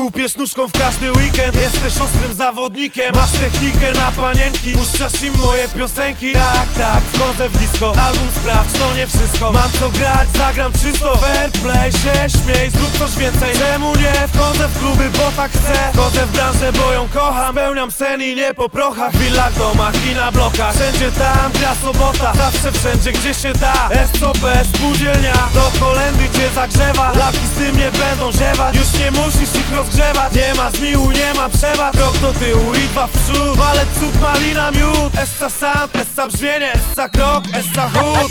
tłupie nóżką w każdy weekend. Jesteś ostrym zawodnikiem Masz technikę na panienki. Puszczasz im moje piosenki. Tak, tak, wchodzę w disco. Album sprawdź, to nie wszystko. Mam co grać, zagram czysto. Fair play, się śmiej, zrób coś więcej. Czemu nie? Wchodzę w kluby, bo tak chcę? Wchodzę w branżę, bo ją kocham. Spełniam sen i nie po prochach. W willach, domach i na blokach. Wszędzie tam gra sobota. Zawsze wszędzie, gdzie się da. SOP, spółdzielnia Do kolendy cię zagrzewa. Lapki z tym nie będą ziewać Już nie musisz ich rozgrywać rozgrzewać Nie ma zmiłu, nie ma przewad Krok do tyłu i dwa w przód Walec, cud, malina, miód. Essa sam, essa brzmienie, essa krok, essa chód.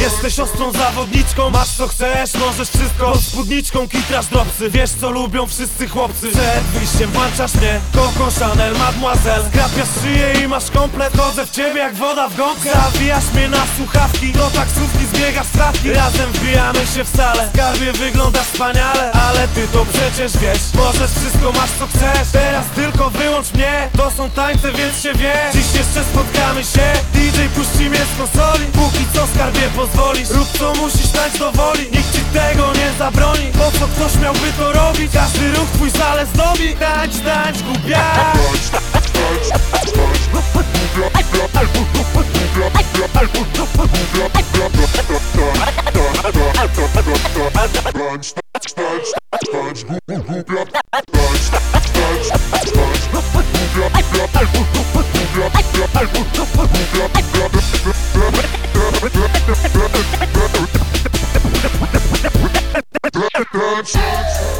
Jesteś ostrą zawodniczką, masz co chcesz, możesz wszystko. Pod spódniczką kitrasz dropsy, wiesz co lubią wszyscy chłopcy. Przed wyjściem włączasz mnie, Coco Chanel, Mademoiselle. Grapiasz szyję i masz komplet, chodzę w ciebie jak woda w gąbkę. Zawijasz mnie na słuchawki, do taksówki zbiegasz stratki Razem wbijamy się w salę, skarbie wyglądasz wspaniale. Ale ty to przecież wiesz, możesz wszystko, masz co chcesz. Teraz tylko wyłącz mnie, to są tańce, więc się wie Dziś jeszcze spotkamy się, DJ puści mnie z konsoli. Póki co skarbie pozwoli pozwolisz Rób co musisz, tańcz do woli. Nikt ci tego nie zabroni. Po co ktoś miałby to robić? Każdy ruch twój salę zdobi Tańcz, tańcz, gubia That's